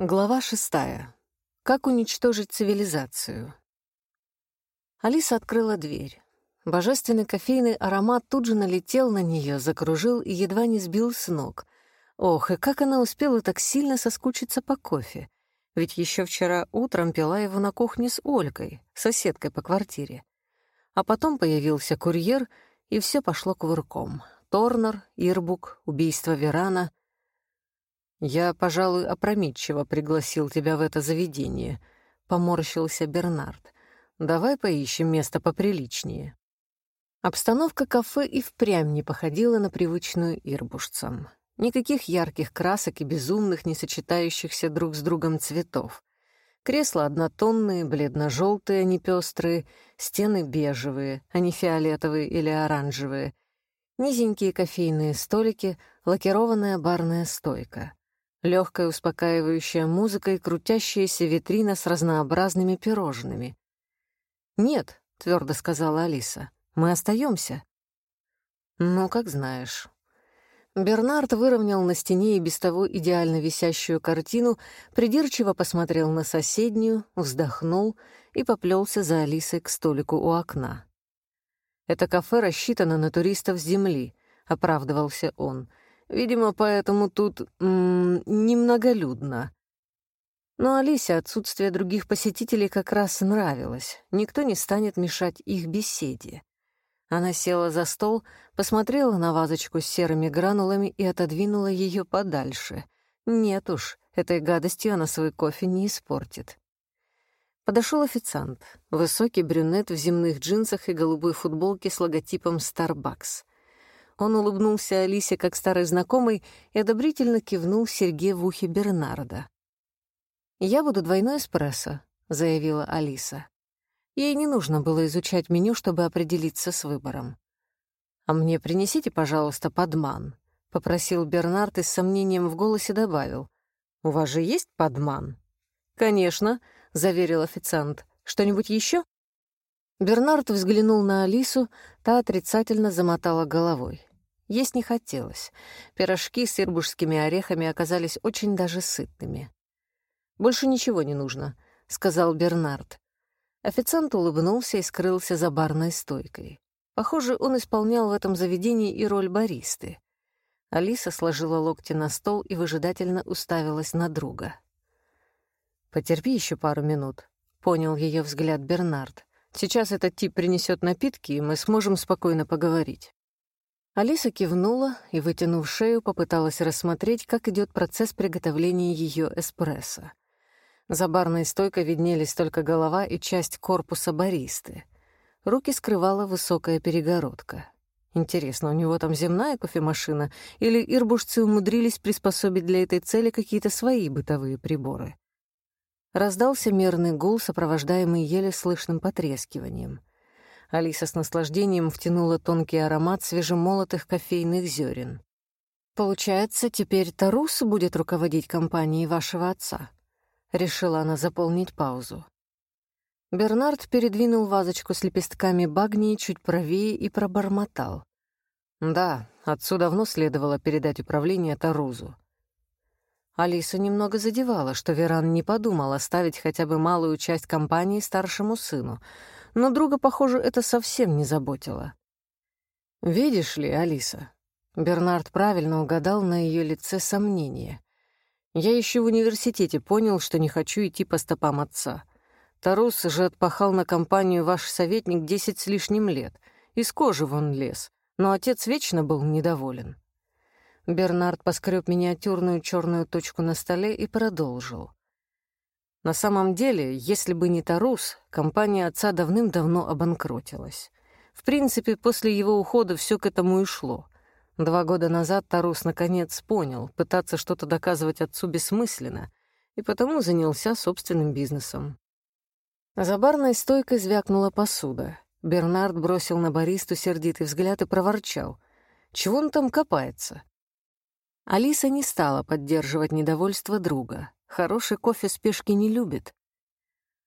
Глава шестая. Как уничтожить цивилизацию? Алиса открыла дверь. Божественный кофейный аромат тут же налетел на нее, закружил и едва не сбил с ног. Ох, и как она успела так сильно соскучиться по кофе. Ведь еще вчера утром пила его на кухне с Олькой, соседкой по квартире. А потом появился курьер, и все пошло кувырком. Торнер, Ирбук, убийство Верана — «Я, пожалуй, опрометчиво пригласил тебя в это заведение», — поморщился Бернард. «Давай поищем место поприличнее». Обстановка кафе и впрямь не походила на привычную ирбушцам. Никаких ярких красок и безумных, не сочетающихся друг с другом цветов. Кресла однотонные, бледно-желтые, а не пестрые, стены бежевые, а не фиолетовые или оранжевые, низенькие кофейные столики, лакированная барная стойка. Легкая успокаивающая музыка и крутящаяся витрина с разнообразными пирожными. «Нет», — твердо сказала Алиса, — «мы остаемся. «Ну, как знаешь». Бернард выровнял на стене и без того идеально висящую картину, придирчиво посмотрел на соседнюю, вздохнул и поплелся за Алисой к столику у окна. «Это кафе рассчитано на туристов с земли», — оправдывался он. Видимо, поэтому тут м -м, немноголюдно. Но Алисе отсутствие других посетителей как раз нравилось. Никто не станет мешать их беседе. Она села за стол, посмотрела на вазочку с серыми гранулами и отодвинула ее подальше. Нет уж, этой гадостью она свой кофе не испортит. Подошел официант, высокий брюнет в земных джинсах и голубой футболке с логотипом Starbucks. Он улыбнулся Алисе как старый знакомый и одобрительно кивнул Сергею в ухе Бернарда. «Я буду двойной эспрессо», — заявила Алиса. Ей не нужно было изучать меню, чтобы определиться с выбором. «А мне принесите, пожалуйста, подман», — попросил Бернард и с сомнением в голосе добавил. «У вас же есть подман?» «Конечно», — заверил официант. «Что-нибудь еще? Бернард взглянул на Алису, та отрицательно замотала головой. Есть не хотелось. Пирожки с ирбушскими орехами оказались очень даже сытными. «Больше ничего не нужно», — сказал Бернард. Официант улыбнулся и скрылся за барной стойкой. Похоже, он исполнял в этом заведении и роль баристы. Алиса сложила локти на стол и выжидательно уставилась на друга. «Потерпи еще пару минут», — понял ее взгляд Бернард. «Сейчас этот тип принесет напитки, и мы сможем спокойно поговорить». Алиса кивнула и, вытянув шею, попыталась рассмотреть, как идет процесс приготовления ее эспрессо. За барной стойкой виднелись только голова и часть корпуса баристы. Руки скрывала высокая перегородка. Интересно, у него там земная кофемашина или ирбушцы умудрились приспособить для этой цели какие-то свои бытовые приборы? Раздался мерный гул, сопровождаемый еле слышным потрескиванием. Алиса с наслаждением втянула тонкий аромат свежемолотых кофейных зерен. «Получается, теперь Тарус будет руководить компанией вашего отца?» — решила она заполнить паузу. Бернард передвинул вазочку с лепестками багнии чуть правее и пробормотал. «Да, отцу давно следовало передать управление Тарузу». Алиса немного задевала, что Веран не подумал оставить хотя бы малую часть компании старшему сыну — но друга, похоже, это совсем не заботило. «Видишь ли, Алиса?» Бернард правильно угадал на ее лице сомнение. «Я еще в университете понял, что не хочу идти по стопам отца. Тарус же отпахал на компанию ваш советник десять с лишним лет. Из кожи вон лез, но отец вечно был недоволен». Бернард поскреб миниатюрную черную точку на столе и продолжил. На самом деле, если бы не Тарус, компания отца давным-давно обанкротилась. В принципе, после его ухода все к этому и шло. Два года назад Тарус наконец понял, пытаться что-то доказывать отцу бессмысленно, и потому занялся собственным бизнесом. За барной стойкой звякнула посуда. Бернард бросил на баристу сердитый взгляд и проворчал. «Чего он там копается?» Алиса не стала поддерживать недовольство друга. Хороший кофе спешки не любит.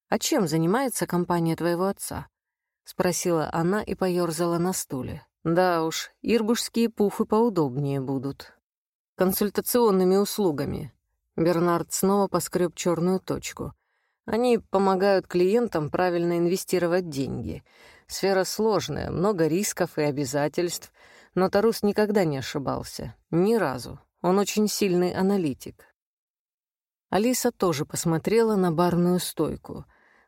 «А чем занимается компания твоего отца?» — спросила она и поёрзала на стуле. «Да уж, ирбушские пуфы поудобнее будут. Консультационными услугами», — Бернард снова поскреб черную точку. Они помогают клиентам правильно инвестировать деньги. Сфера сложная, много рисков и обязательств, но Тарус никогда не ошибался. Ни разу. Он очень сильный аналитик. Алиса тоже посмотрела на барную стойку.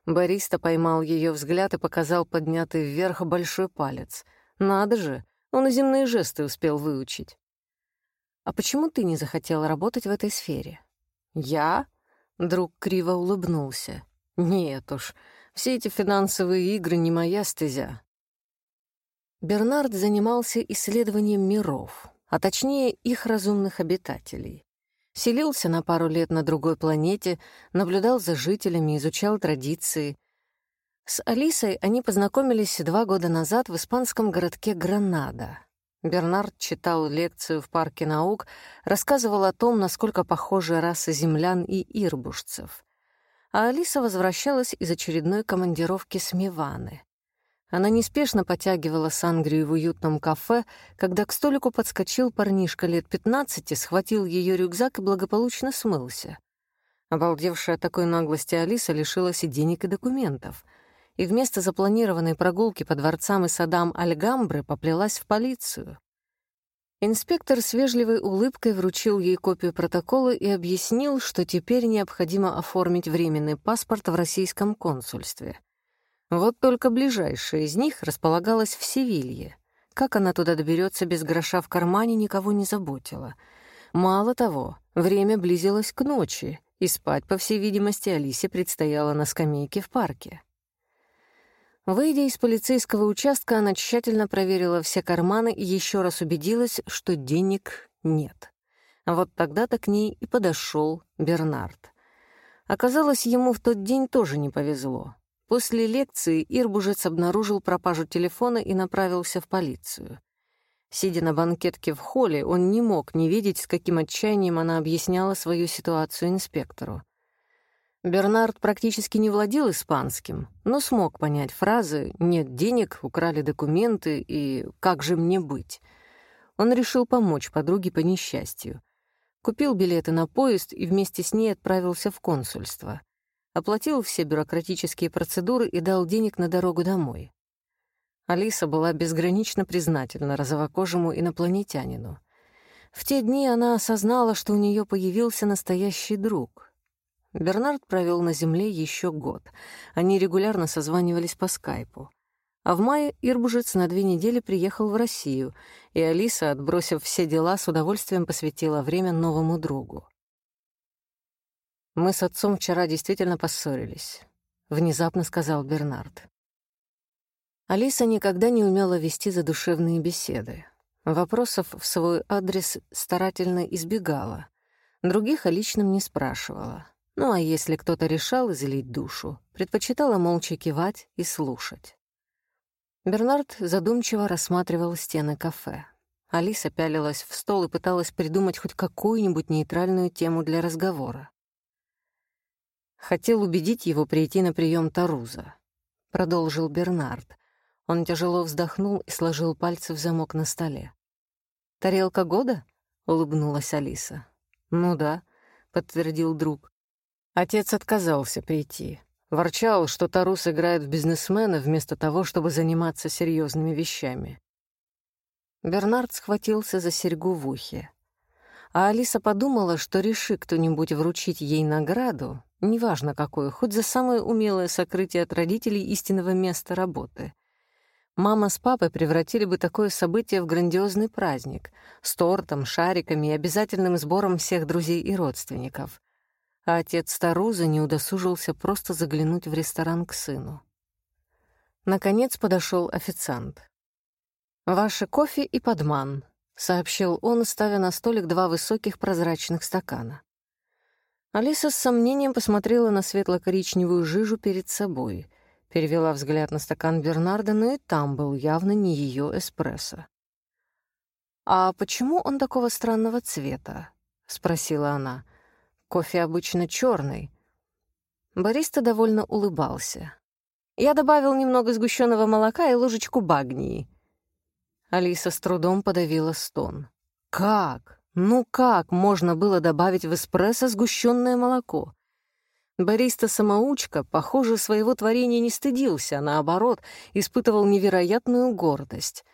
Бариста поймал ее взгляд и показал поднятый вверх большой палец. «Надо же, он и земные жесты успел выучить». «А почему ты не захотел работать в этой сфере?» «Я?» — друг криво улыбнулся. «Нет уж, все эти финансовые игры не моя стезя». Бернард занимался исследованием миров, а точнее их разумных обитателей. Селился на пару лет на другой планете, наблюдал за жителями, изучал традиции. С Алисой они познакомились два года назад в испанском городке Гранада. Бернард читал лекцию в парке наук, рассказывал о том, насколько похожи расы землян и ирбушцев. А Алиса возвращалась из очередной командировки с Миваны. Она неспешно потягивала сангрию в уютном кафе, когда к столику подскочил парнишка лет пятнадцати, схватил ее рюкзак и благополучно смылся. Обалдевшая от такой наглости Алиса лишилась и денег, и документов. И вместо запланированной прогулки по дворцам и садам Альгамбры поплелась в полицию. Инспектор с вежливой улыбкой вручил ей копию протокола и объяснил, что теперь необходимо оформить временный паспорт в российском консульстве — вот только ближайшая из них располагалась в Севилье. Как она туда доберется без гроша в кармане, никого не заботило. Мало того, время близилось к ночи, и спать, по всей видимости, Алисе предстояло на скамейке в парке. Выйдя из полицейского участка, она тщательно проверила все карманы и еще раз убедилась, что денег нет. Вот тогда-то к ней и подошел Бернард. Оказалось, ему в тот день тоже не повезло. После лекции Ирбужец обнаружил пропажу телефона и направился в полицию. Сидя на банкетке в холле, он не мог не видеть, с каким отчаянием она объясняла свою ситуацию инспектору. Бернард практически не владел испанским, но смог понять фразы «нет денег», «украли документы» и «как же мне быть?». Он решил помочь подруге по несчастью. Купил билеты на поезд и вместе с ней отправился в консульство — оплатил все бюрократические процедуры и дал денег на дорогу домой. Алиса была безгранично признательна розовокожему инопланетянину. В те дни она осознала, что у нее появился настоящий друг. Бернард провел на Земле еще год. Они регулярно созванивались по скайпу. А в мае Ирбужец на две недели приехал в Россию, и Алиса, отбросив все дела, с удовольствием посвятила время новому другу. «Мы с отцом вчера действительно поссорились», — внезапно сказал Бернард. Алиса никогда не умела вести задушевные беседы. Вопросов в свой адрес старательно избегала. Других о личном не спрашивала. Ну а если кто-то решал излить душу, предпочитала молча кивать и слушать. Бернард задумчиво рассматривал стены кафе. Алиса пялилась в стол и пыталась придумать хоть какую-нибудь нейтральную тему для разговора. Хотел убедить его прийти на прием Таруза. Продолжил Бернард. Он тяжело вздохнул и сложил пальцы в замок на столе. «Тарелка года?» — улыбнулась Алиса. «Ну да», — подтвердил друг. Отец отказался прийти. Ворчал, что Тарус играет в бизнесмена вместо того, чтобы заниматься серьезными вещами. Бернард схватился за серьгу в ухе. А Алиса подумала, что реши кто-нибудь вручить ей награду, неважно какое, хоть за самое умелое сокрытие от родителей истинного места работы. Мама с папой превратили бы такое событие в грандиозный праздник с тортом, шариками и обязательным сбором всех друзей и родственников. А отец Таруза не удосужился просто заглянуть в ресторан к сыну. Наконец подошел официант. «Ваше кофе и подман», — сообщил он, ставя на столик два высоких прозрачных стакана. Алиса с сомнением посмотрела на светло-коричневую жижу перед собой, перевела взгляд на стакан Бернарда, но и там был явно не ее эспрессо. «А почему он такого странного цвета?» — спросила она. «Кофе обычно черный. Бориста довольно улыбался. «Я добавил немного сгущенного молока и ложечку багнии». Алиса с трудом подавила стон. «Как? Ну как можно было добавить в эспрессо сгущенное молоко? Бариста-самоучка, похоже, своего творения не стыдился, а наоборот, испытывал невероятную гордость.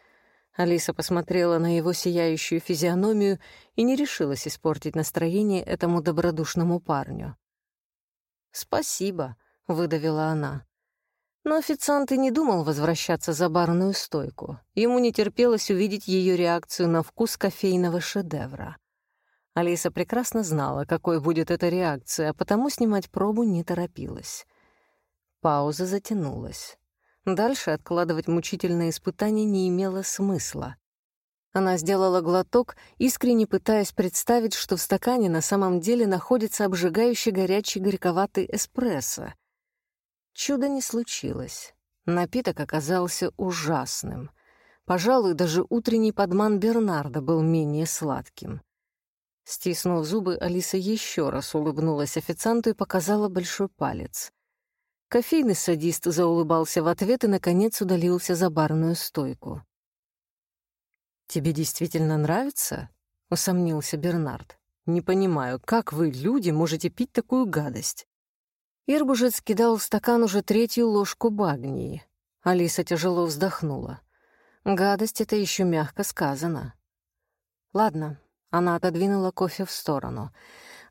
Алиса посмотрела на его сияющую физиономию и не решилась испортить настроение этому добродушному парню. «Спасибо», — выдавила она. Но официант и не думал возвращаться за барную стойку. Ему не терпелось увидеть ее реакцию на вкус кофейного шедевра. Алиса прекрасно знала, какой будет эта реакция, а потому снимать пробу не торопилась. Пауза затянулась. Дальше откладывать мучительное испытание не имело смысла. Она сделала глоток, искренне пытаясь представить, что в стакане на самом деле находится обжигающий горячий горьковатый эспрессо. Чудо не случилось. Напиток оказался ужасным. Пожалуй, даже утренний подман Бернарда был менее сладким. Стиснув зубы, Алиса еще раз улыбнулась официанту и показала большой палец. Кофейный садист заулыбался в ответ и, наконец, удалился за барную стойку. «Тебе действительно нравится?» — усомнился Бернард. «Не понимаю, как вы, люди, можете пить такую гадость?» Ирбужец кидал в стакан уже третью ложку багнии. Алиса тяжело вздохнула. Гадость — это еще мягко сказано. Ладно, она отодвинула кофе в сторону.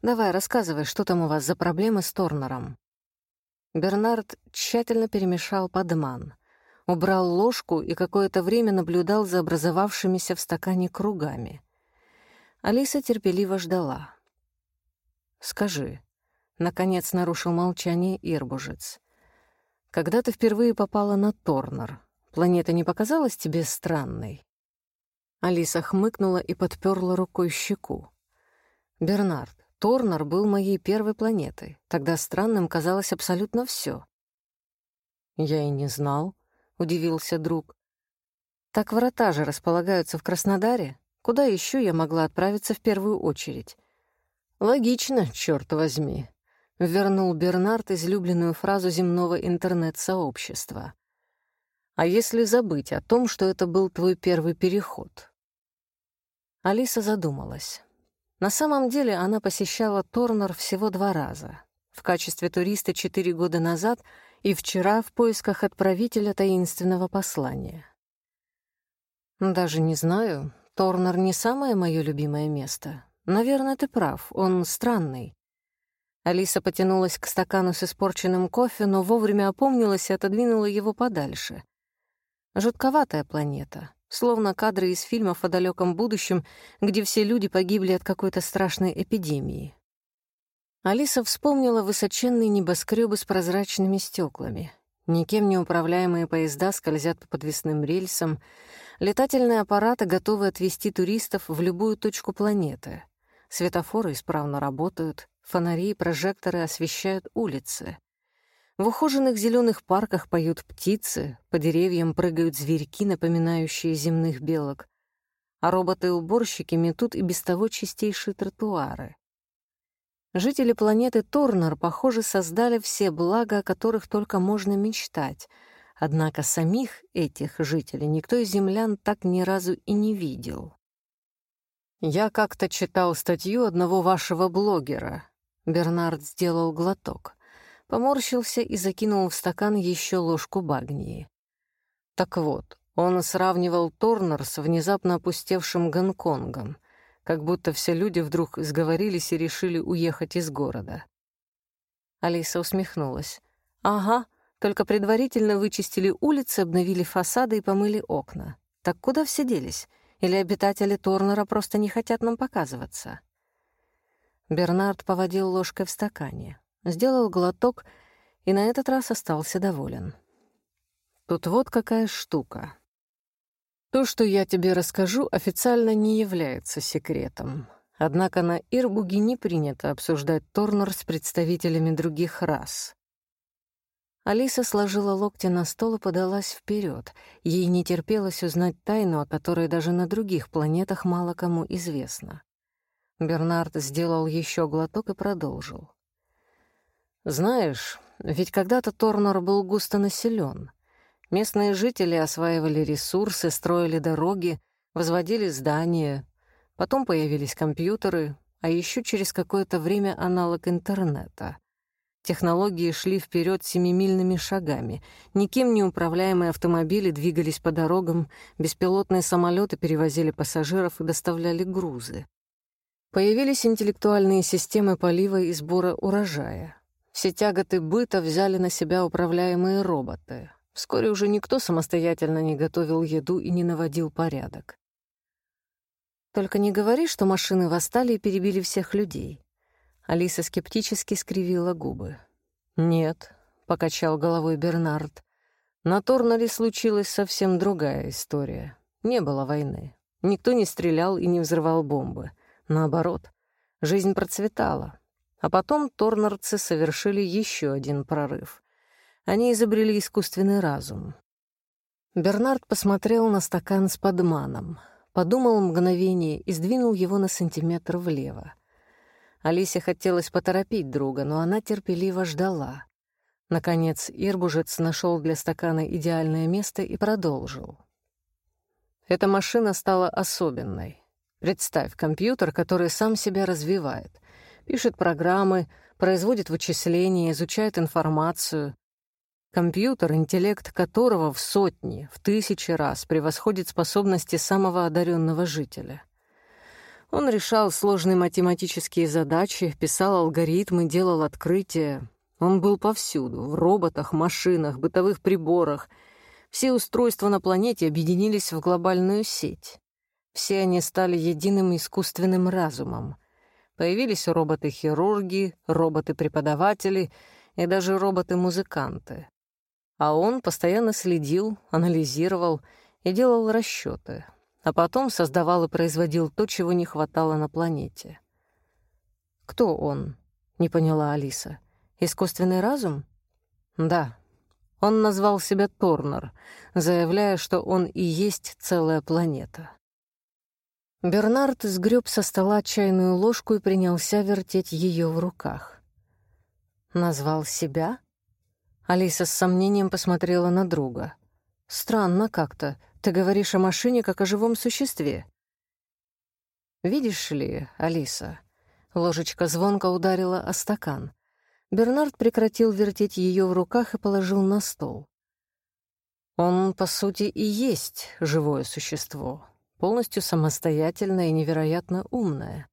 Давай, рассказывай, что там у вас за проблемы с Торнером. Бернард тщательно перемешал подман, убрал ложку и какое-то время наблюдал за образовавшимися в стакане кругами. Алиса терпеливо ждала. «Скажи, Наконец нарушил молчание Ирбужец. «Когда ты впервые попала на Торнер, планета не показалась тебе странной?» Алиса хмыкнула и подперла рукой щеку. «Бернард, Торнер был моей первой планетой. Тогда странным казалось абсолютно все. «Я и не знал», — удивился друг. «Так врата же располагаются в Краснодаре. Куда еще я могла отправиться в первую очередь?» «Логично, черт возьми», вернул Бернард излюбленную фразу земного интернет-сообщества. «А если забыть о том, что это был твой первый переход?» Алиса задумалась. На самом деле она посещала Торнер всего два раза. В качестве туриста четыре года назад и вчера в поисках отправителя таинственного послания. «Даже не знаю. Торнер не самое мое любимое место. Наверное, ты прав, он странный. Алиса потянулась к стакану с испорченным кофе, но вовремя опомнилась и отодвинула его подальше. Жутковатая планета, словно кадры из фильмов о далеком будущем, где все люди погибли от какой-то страшной эпидемии. Алиса вспомнила высоченные небоскребы с прозрачными стеклами. Никем не управляемые поезда скользят по подвесным рельсам, летательные аппараты готовы отвезти туристов в любую точку планеты. Светофоры исправно работают, Фонари и прожекторы освещают улицы. В ухоженных зеленых парках поют птицы, по деревьям прыгают зверьки, напоминающие земных белок, а роботы-уборщики метут и без того чистейшие тротуары. Жители планеты Торнер, похоже, создали все блага, о которых только можно мечтать, однако самих этих жителей никто из землян так ни разу и не видел. «Я как-то читал статью одного вашего блогера», Бернард сделал глоток, поморщился и закинул в стакан еще ложку багнии. Так вот, он сравнивал Торнер с внезапно опустевшим Гонконгом, как будто все люди вдруг сговорились и решили уехать из города. Алиса усмехнулась. «Ага, только предварительно вычистили улицы, обновили фасады и помыли окна. Так куда все делись? Или обитатели Торнера просто не хотят нам показываться?» Бернард поводил ложкой в стакане, сделал глоток и на этот раз остался доволен. Тут вот какая штука. То, что я тебе расскажу, официально не является секретом. Однако на Ирбуге не принято обсуждать Торнер с представителями других рас. Алиса сложила локти на стол и подалась вперед. Ей не терпелось узнать тайну, о которой даже на других планетах мало кому известно. Бернард сделал еще глоток и продолжил. «Знаешь, ведь когда-то Торнер был густо населен. Местные жители осваивали ресурсы, строили дороги, возводили здания. Потом появились компьютеры, а еще через какое-то время аналог интернета. Технологии шли вперед семимильными шагами. Никем не управляемые автомобили двигались по дорогам, беспилотные самолеты перевозили пассажиров и доставляли грузы. Появились интеллектуальные системы полива и сбора урожая. Все тяготы быта взяли на себя управляемые роботы. Вскоре уже никто самостоятельно не готовил еду и не наводил порядок. Только не говори, что машины восстали и перебили всех людей. Алиса скептически скривила губы. «Нет», — покачал головой Бернард. «На Торнере случилась совсем другая история. Не было войны. Никто не стрелял и не взрывал бомбы. Наоборот, жизнь процветала. А потом торнерцы совершили еще один прорыв. Они изобрели искусственный разум. Бернард посмотрел на стакан с подманом, подумал мгновение и сдвинул его на сантиметр влево. Алисе хотелось поторопить друга, но она терпеливо ждала. Наконец Ирбужец нашел для стакана идеальное место и продолжил. Эта машина стала особенной. Представь, компьютер, который сам себя развивает, пишет программы, производит вычисления, изучает информацию. Компьютер, интеллект которого в сотни, в тысячи раз превосходит способности самого одаренного жителя. Он решал сложные математические задачи, писал алгоритмы, делал открытия. Он был повсюду — в роботах, машинах, бытовых приборах. Все устройства на планете объединились в глобальную сеть. Все они стали единым искусственным разумом. Появились роботы-хирурги, роботы-преподаватели и даже роботы-музыканты. А он постоянно следил, анализировал и делал расчеты — а потом создавал и производил то, чего не хватало на планете. «Кто он?» — не поняла Алиса. «Искусственный разум?» «Да». Он назвал себя Торнер, заявляя, что он и есть целая планета. Бернард сгреб со стола чайную ложку и принялся вертеть ее в руках. «Назвал себя?» Алиса с сомнением посмотрела на друга. «Странно как-то. Ты говоришь о машине как о живом существе. Видишь ли, Алиса, ложечка звонко ударила о стакан. Бернард прекратил вертеть ее в руках и положил на стол. Он, по сути, и есть живое существо, полностью самостоятельное и невероятно умное.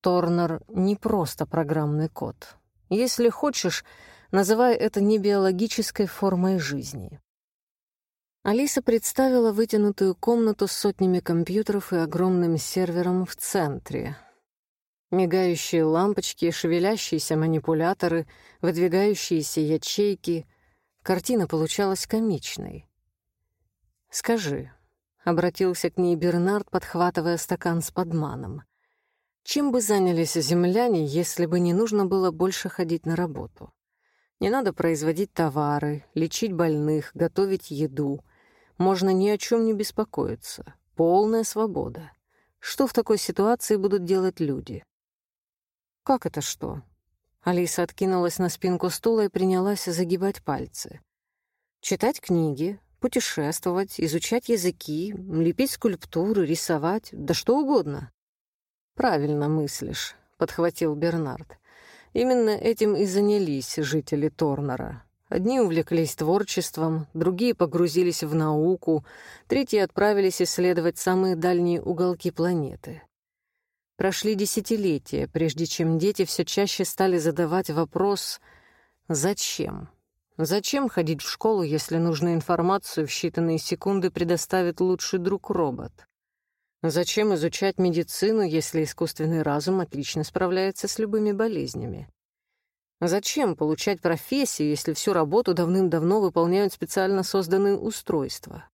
Торнер — не просто программный код. Если хочешь, называй это не биологической формой жизни. Алиса представила вытянутую комнату с сотнями компьютеров и огромным сервером в центре. Мигающие лампочки, шевелящиеся манипуляторы, выдвигающиеся ячейки. Картина получалась комичной. «Скажи», — обратился к ней Бернард, подхватывая стакан с подманом, «чем бы занялись земляне, если бы не нужно было больше ходить на работу? Не надо производить товары, лечить больных, готовить еду — можно ни о чем не беспокоиться. Полная свобода. Что в такой ситуации будут делать люди? Как это что? Алиса откинулась на спинку стула и принялась загибать пальцы. Читать книги, путешествовать, изучать языки, лепить скульптуры, рисовать, да что угодно. «Правильно мыслишь», — подхватил Бернард. «Именно этим и занялись жители Торнера. Одни увлеклись творчеством, другие погрузились в науку, третьи отправились исследовать самые дальние уголки планеты. Прошли десятилетия, прежде чем дети все чаще стали задавать вопрос «Зачем?». Зачем ходить в школу, если нужную информацию в считанные секунды предоставит лучший друг-робот? Зачем изучать медицину, если искусственный разум отлично справляется с любыми болезнями? Зачем получать профессию, если всю работу давным-давно выполняют специально созданные устройства?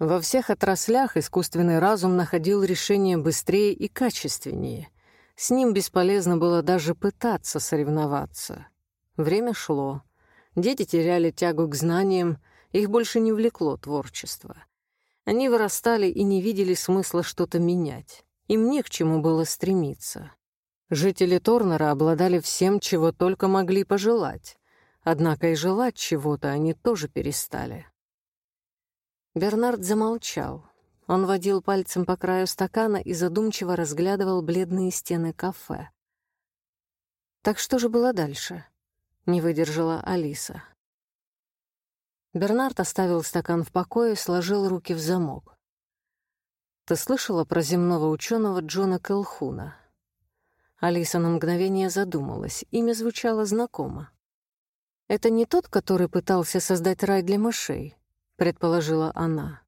Во всех отраслях искусственный разум находил решение быстрее и качественнее. С ним бесполезно было даже пытаться соревноваться. Время шло. Дети теряли тягу к знаниям, их больше не влекло творчество. Они вырастали и не видели смысла что-то менять. Им не к чему было стремиться. Жители Торнера обладали всем, чего только могли пожелать. Однако и желать чего-то они тоже перестали. Бернард замолчал. Он водил пальцем по краю стакана и задумчиво разглядывал бледные стены кафе. Так что же было дальше? Не выдержала Алиса. Бернард оставил стакан в покое и сложил руки в замок. «Ты слышала про земного ученого Джона Келхуна?» Алиса на мгновение задумалась. Имя звучало знакомо. «Это не тот, который пытался создать рай для мышей?» — предположила она.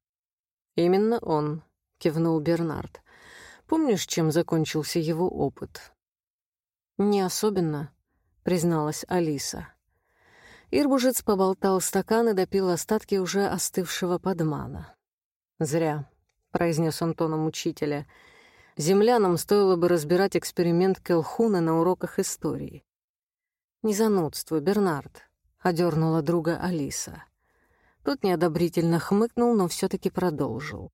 «Именно он», — кивнул Бернард. «Помнишь, чем закончился его опыт?» «Не особенно», — призналась Алиса. Ирбужец поболтал стакан и допил остатки уже остывшего подмана. «Зря», — произнес он тоном учителя. «Землянам стоило бы разбирать эксперимент Келхуна на уроках истории». «Не занудствуй, Бернард», — одернула друга Алиса. Тот неодобрительно хмыкнул, но все таки продолжил.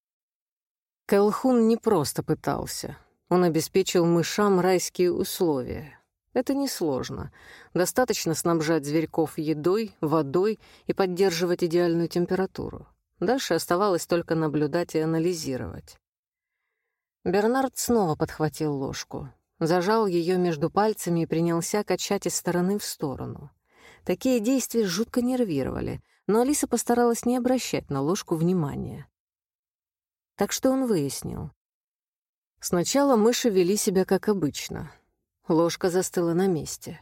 Келхун не просто пытался. Он обеспечил мышам райские условия. Это несложно. Достаточно снабжать зверьков едой, водой и поддерживать идеальную температуру. Дальше оставалось только наблюдать и анализировать. Бернард снова подхватил ложку, зажал ее между пальцами и принялся качать из стороны в сторону. Такие действия жутко нервировали, но Алиса постаралась не обращать на ложку внимания. Так что он выяснил. Сначала мыши вели себя как обычно — Ложка застыла на месте.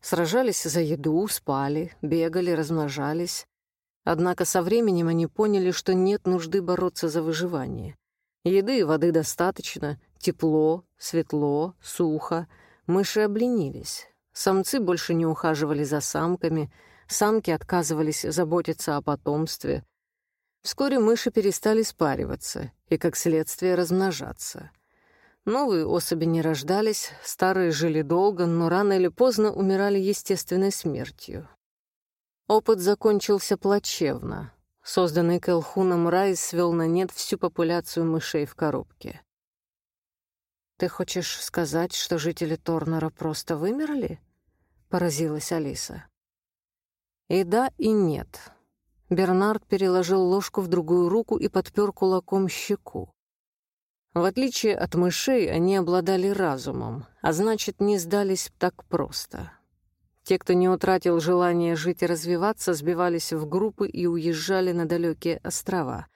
Сражались за еду, спали, бегали, размножались. Однако со временем они поняли, что нет нужды бороться за выживание. Еды и воды достаточно, тепло, светло, сухо. Мыши обленились. Самцы больше не ухаживали за самками, самки отказывались заботиться о потомстве. Вскоре мыши перестали спариваться и, как следствие, размножаться — Новые особи не рождались, старые жили долго, но рано или поздно умирали естественной смертью. Опыт закончился плачевно. Созданный Келхуном рай свел на нет всю популяцию мышей в коробке. «Ты хочешь сказать, что жители Торнера просто вымерли?» — поразилась Алиса. «И да, и нет». Бернард переложил ложку в другую руку и подпер кулаком щеку. В отличие от мышей, они обладали разумом, а значит, не сдались так просто. Те, кто не утратил желание жить и развиваться, сбивались в группы и уезжали на далекие острова.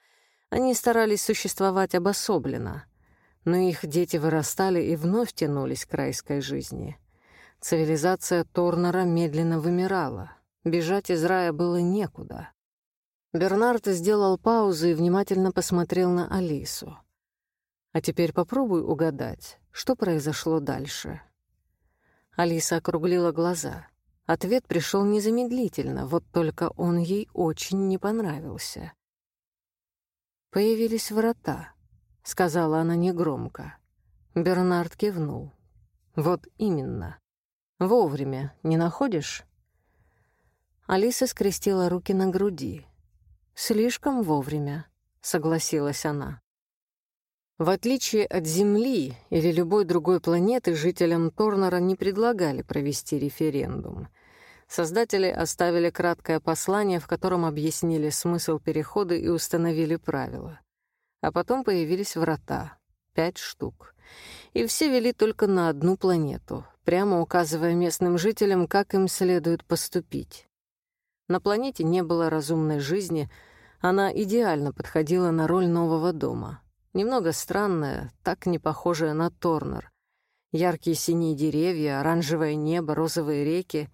Они старались существовать обособленно, но их дети вырастали и вновь тянулись к райской жизни. Цивилизация Торнера медленно вымирала. Бежать из рая было некуда. Бернард сделал паузу и внимательно посмотрел на Алису. А теперь попробуй угадать, что произошло дальше. Алиса округлила глаза. Ответ пришел незамедлительно, вот только он ей очень не понравился. «Появились врата», — сказала она негромко. Бернард кивнул. «Вот именно. Вовремя, не находишь?» Алиса скрестила руки на груди. «Слишком вовремя», — согласилась она. В отличие от Земли или любой другой планеты, жителям Торнера не предлагали провести референдум. Создатели оставили краткое послание, в котором объяснили смысл перехода и установили правила. А потом появились врата. Пять штук. И все вели только на одну планету, прямо указывая местным жителям, как им следует поступить. На планете не было разумной жизни, она идеально подходила на роль нового дома — Немного странная, так не похожая на Торнер. Яркие синие деревья, оранжевое небо, розовые реки.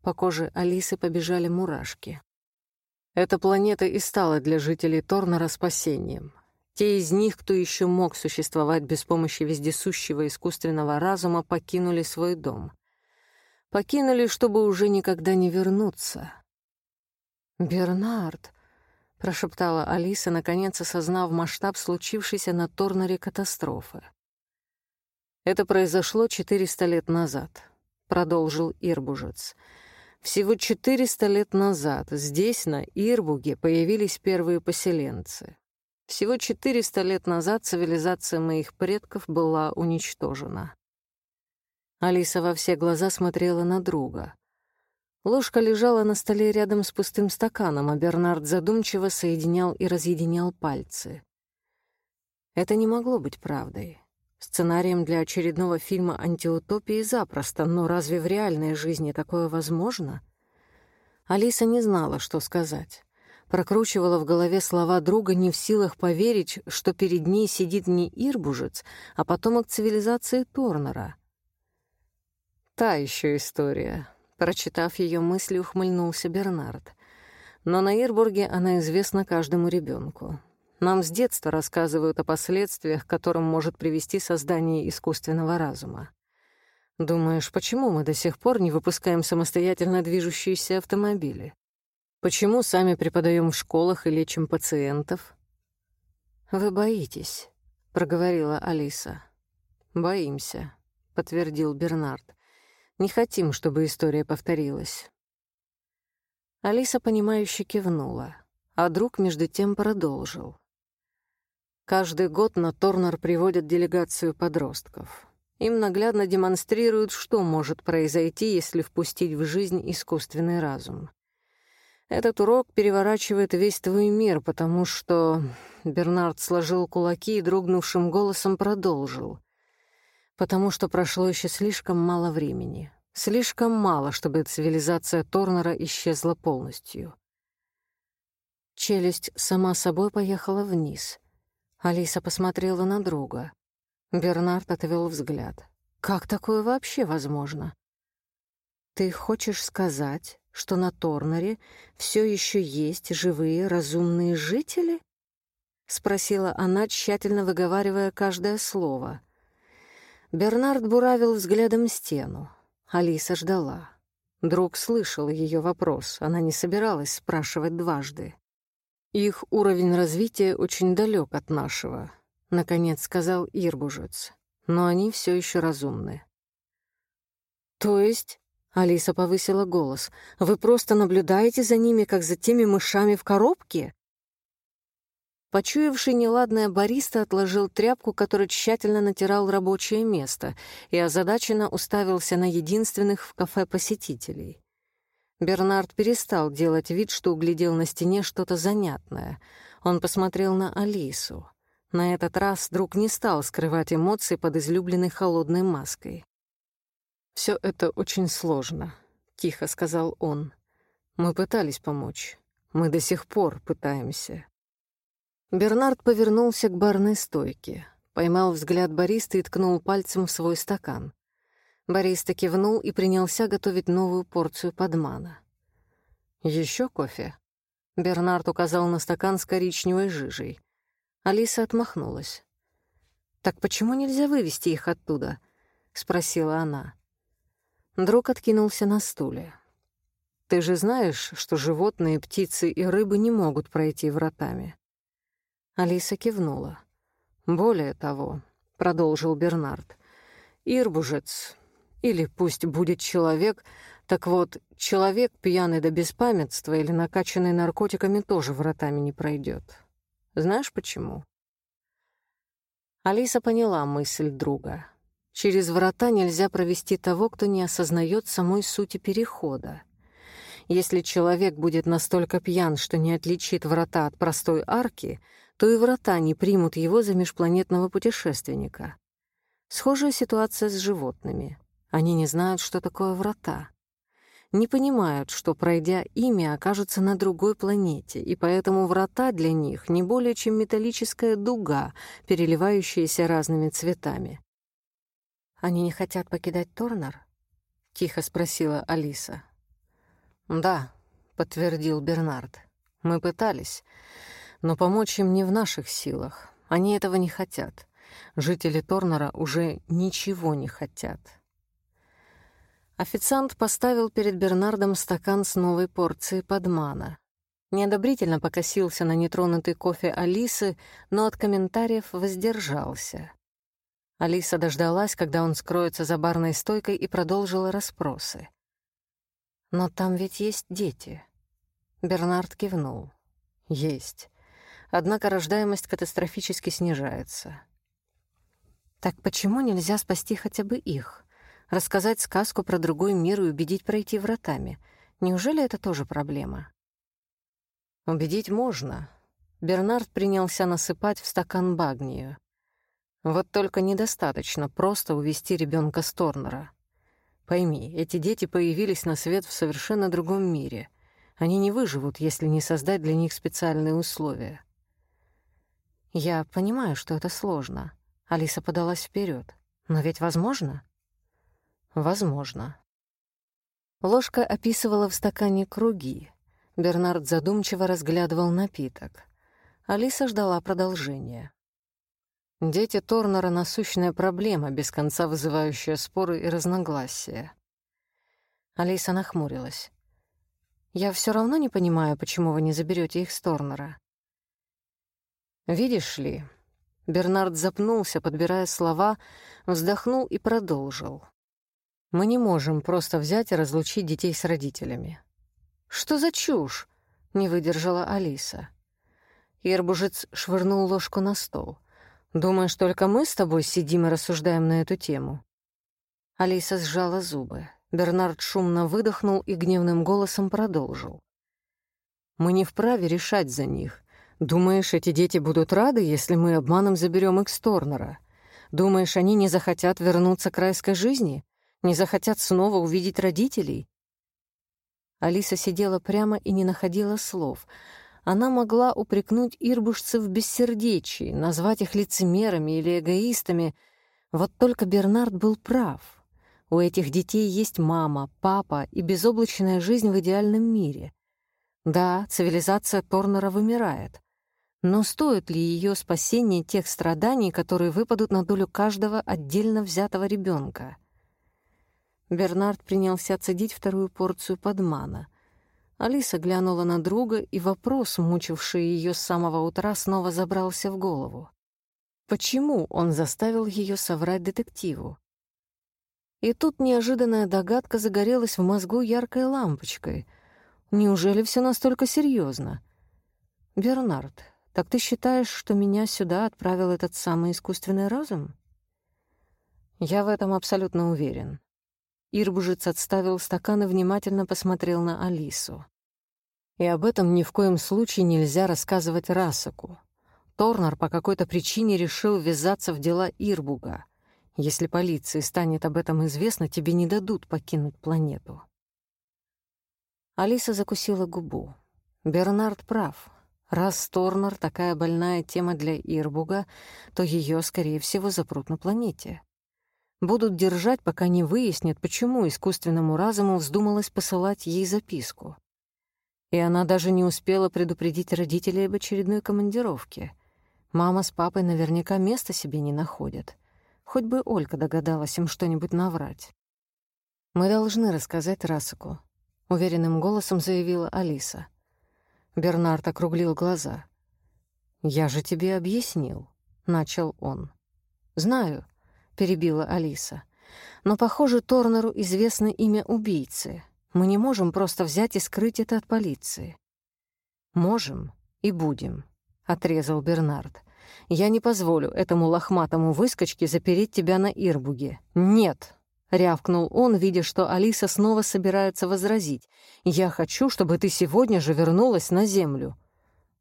По коже Алисы побежали мурашки. Эта планета и стала для жителей Торнера спасением. Те из них, кто еще мог существовать без помощи вездесущего искусственного разума, покинули свой дом. Покинули, чтобы уже никогда не вернуться. «Бернард», прошептала Алиса, наконец осознав масштаб случившейся на Торнере катастрофы. «Это произошло 400 лет назад», — продолжил Ирбужец. «Всего 400 лет назад здесь, на Ирбуге, появились первые поселенцы. Всего 400 лет назад цивилизация моих предков была уничтожена». Алиса во все глаза смотрела на друга. Ложка лежала на столе рядом с пустым стаканом, а Бернард задумчиво соединял и разъединял пальцы. Это не могло быть правдой. Сценарием для очередного фильма антиутопии запросто, но разве в реальной жизни такое возможно? Алиса не знала, что сказать. Прокручивала в голове слова друга, не в силах поверить, что перед ней сидит не Ирбужец, а потомок цивилизации Торнера. Та еще история. Прочитав ее мысли, ухмыльнулся Бернард. Но на Ирбурге она известна каждому ребенку. Нам с детства рассказывают о последствиях, к которым может привести создание искусственного разума. Думаешь, почему мы до сих пор не выпускаем самостоятельно движущиеся автомобили? Почему сами преподаем в школах и лечим пациентов? Вы боитесь, проговорила Алиса. Боимся, подтвердил Бернард. Не хотим, чтобы история повторилась. Алиса, понимающе кивнула, а друг между тем продолжил. Каждый год на Торнер приводят делегацию подростков. Им наглядно демонстрируют, что может произойти, если впустить в жизнь искусственный разум. Этот урок переворачивает весь твой мир, потому что... Бернард сложил кулаки и дрогнувшим голосом продолжил. Потому что прошло еще слишком мало времени. Слишком мало, чтобы цивилизация Торнера исчезла полностью. Челюсть сама собой поехала вниз — Алиса посмотрела на друга. Бернард отвел взгляд. «Как такое вообще возможно?» «Ты хочешь сказать, что на Торнере все еще есть живые разумные жители?» — спросила она, тщательно выговаривая каждое слово. Бернард буравил взглядом стену. Алиса ждала. Друг слышал ее вопрос, она не собиралась спрашивать дважды. Их уровень развития очень далек от нашего, наконец сказал Ирбужец. Но они все еще разумны. То есть, Алиса повысила голос, вы просто наблюдаете за ними, как за теми мышами в коробке? Почуявший неладное бариста отложил тряпку, которой тщательно натирал рабочее место, и озадаченно уставился на единственных в кафе посетителей. Бернард перестал делать вид, что углядел на стене что-то занятное. Он посмотрел на Алису. На этот раз друг не стал скрывать эмоции под излюбленной холодной маской. Все это очень сложно», — тихо сказал он. «Мы пытались помочь. Мы до сих пор пытаемся». Бернард повернулся к барной стойке, поймал взгляд бариста и ткнул пальцем в свой стакан. Борис кивнул и принялся готовить новую порцию подмана. Еще кофе?» Бернард указал на стакан с коричневой жижей. Алиса отмахнулась. «Так почему нельзя вывести их оттуда?» — спросила она. Друг откинулся на стуле. «Ты же знаешь, что животные, птицы и рыбы не могут пройти вратами?» Алиса кивнула. «Более того», — продолжил Бернард, — «Ирбужец, или пусть будет человек, так вот, человек, пьяный до беспамятства или накачанный наркотиками, тоже вратами не пройдет. Знаешь почему? Алиса поняла мысль друга. Через врата нельзя провести того, кто не осознает самой сути перехода. Если человек будет настолько пьян, что не отличит врата от простой арки, то и врата не примут его за межпланетного путешественника. Схожая ситуация с животными. Они не знают, что такое врата. Не понимают, что, пройдя ими, окажутся на другой планете, и поэтому врата для них не более чем металлическая дуга, переливающаяся разными цветами. «Они не хотят покидать Торнер?» — тихо спросила Алиса. «Да», — подтвердил Бернард. «Мы пытались, но помочь им не в наших силах. Они этого не хотят. Жители Торнера уже ничего не хотят». Официант поставил перед Бернардом стакан с новой порцией подмана. Неодобрительно покосился на нетронутый кофе Алисы, но от комментариев воздержался. Алиса дождалась, когда он скроется за барной стойкой, и продолжила расспросы. «Но там ведь есть дети». Бернард кивнул. «Есть. Однако рождаемость катастрофически снижается». «Так почему нельзя спасти хотя бы их?» Рассказать сказку про другой мир и убедить пройти вратами. Неужели это тоже проблема? Убедить можно. Бернард принялся насыпать в стакан багнию. Вот только недостаточно просто увести ребенка с Торнера. Пойми, эти дети появились на свет в совершенно другом мире. Они не выживут, если не создать для них специальные условия. Я понимаю, что это сложно. Алиса подалась вперед. Но ведь возможно? Возможно. Ложка описывала в стакане круги. Бернард задумчиво разглядывал напиток. Алиса ждала продолжения. Дети Торнера — насущная проблема, без конца вызывающая споры и разногласия. Алиса нахмурилась. «Я все равно не понимаю, почему вы не заберете их с Торнера». «Видишь ли...» Бернард запнулся, подбирая слова, вздохнул и продолжил. «Мы не можем просто взять и разлучить детей с родителями». «Что за чушь?» — не выдержала Алиса. Ирбужец швырнул ложку на стол. Думаешь, только мы с тобой сидим и рассуждаем на эту тему?» Алиса сжала зубы. Бернард шумно выдохнул и гневным голосом продолжил. «Мы не вправе решать за них. Думаешь, эти дети будут рады, если мы обманом заберем их с Торнера? Думаешь, они не захотят вернуться к райской жизни? Не захотят снова увидеть родителей?» Алиса сидела прямо и не находила слов — она могла упрекнуть ирбушцев в бессердечии, назвать их лицемерами или эгоистами. Вот только Бернард был прав. У этих детей есть мама, папа и безоблачная жизнь в идеальном мире. Да, цивилизация Торнера вымирает. Но стоит ли ее спасение тех страданий, которые выпадут на долю каждого отдельно взятого ребенка? Бернард принялся цедить вторую порцию подмана — Алиса глянула на друга, и вопрос, мучивший ее с самого утра, снова забрался в голову. Почему он заставил ее соврать детективу? И тут неожиданная догадка загорелась в мозгу яркой лампочкой. Неужели все настолько серьезно? «Бернард, так ты считаешь, что меня сюда отправил этот самый искусственный разум?» «Я в этом абсолютно уверен», Ирбужец отставил стакан и внимательно посмотрел на Алису. И об этом ни в коем случае нельзя рассказывать Расаку. Торнер по какой-то причине решил ввязаться в дела Ирбуга. Если полиции станет об этом известно, тебе не дадут покинуть планету. Алиса закусила губу. Бернард прав. Раз Торнер такая больная тема для Ирбуга, то ее, скорее всего, запрут на планете. Будут держать, пока не выяснят, почему искусственному разуму вздумалось посылать ей записку. И она даже не успела предупредить родителей об очередной командировке. Мама с папой наверняка места себе не находят. Хоть бы Олька догадалась им что-нибудь наврать. «Мы должны рассказать Расаку», — уверенным голосом заявила Алиса. Бернард округлил глаза. «Я же тебе объяснил», — начал он. «Знаю», — перебила Алиса. «Но, похоже, Торнеру известно имя убийцы. Мы не можем просто взять и скрыть это от полиции». «Можем и будем», — отрезал Бернард. «Я не позволю этому лохматому выскочке запереть тебя на Ирбуге. Нет!» — рявкнул он, видя, что Алиса снова собирается возразить. «Я хочу, чтобы ты сегодня же вернулась на землю».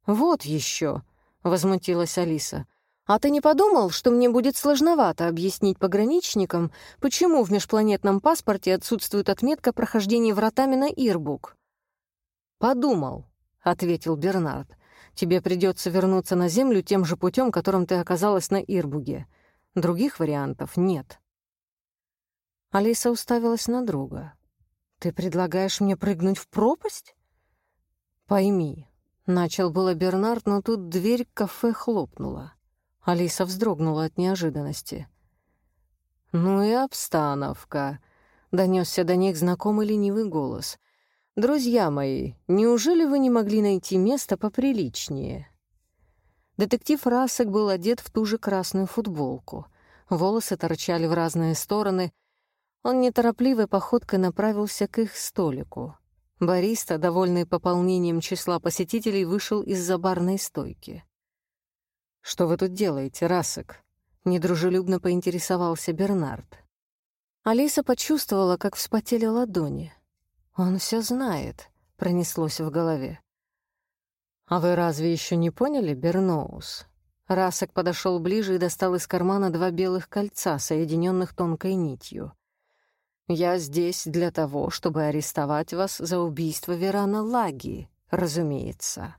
«Вот еще!» — возмутилась Алиса. А ты не подумал, что мне будет сложновато объяснить пограничникам, почему в межпланетном паспорте отсутствует отметка прохождения вратами на Ирбук? Подумал, ответил Бернард. Тебе придется вернуться на Землю тем же путем, которым ты оказалась на Ирбуге. Других вариантов нет. Алиса уставилась на друга. Ты предлагаешь мне прыгнуть в пропасть? Пойми, начал было Бернард, но тут дверь кафе хлопнула. Алиса вздрогнула от неожиданности. «Ну и обстановка», — донесся до них знакомый ленивый голос. «Друзья мои, неужели вы не могли найти место поприличнее?» Детектив Расек был одет в ту же красную футболку. Волосы торчали в разные стороны. Он неторопливой походкой направился к их столику. Бариста, довольный пополнением числа посетителей, вышел из-за барной стойки. «Что вы тут делаете, Расок?» — недружелюбно поинтересовался Бернард. Алиса почувствовала, как вспотели ладони. «Он все знает», — пронеслось в голове. «А вы разве еще не поняли, Берноус? Расок подошел ближе и достал из кармана два белых кольца, соединенных тонкой нитью. «Я здесь для того, чтобы арестовать вас за убийство Верана Лаги, разумеется».